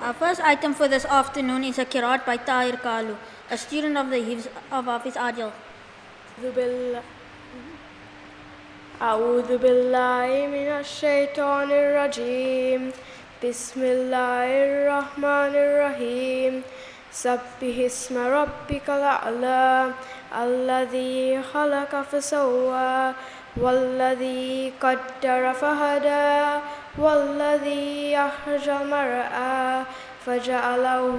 Our first item for this afternoon is a kirat by Tahir Kalu, a student of the Hifz of Hafiz Adil. أعوذ بالله أعوذ بالله من الشيطان الرجيم بسم الله الرحمن الرحيم سبح اسم ربك الأعلى الذي خلق فسوى والذي قدر فهدى والذي أخرج المرعى فجعله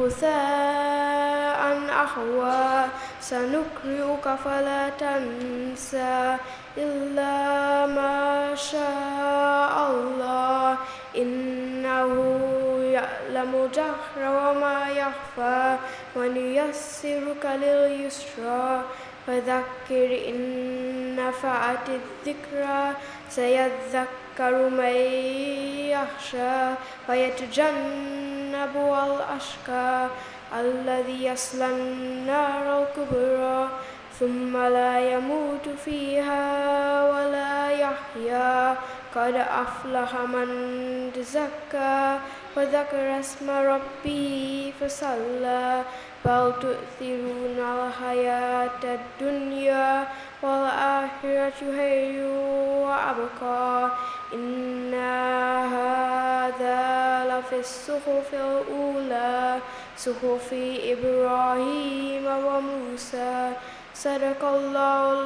هثاء أحوى. سنقرئك فلا تنسى إلا ما شاء يعلم الجهر وما يخفى ونيسرك لليسرى. فذكر إن نفعت الذكرى سيذكر من يخشى ويتجنبها الأشقى. الذي يصلى النار الكبرى ثم لا يموت فيها ولا يحيا. قد أفلح من تزكى وذكر اسم ربه فصلى بل تؤثرون الحياة الدنيا والآخرة خير وأبقى إن هذا لفي الصحف الأولى صحف إبراهيم وموسى صدق الله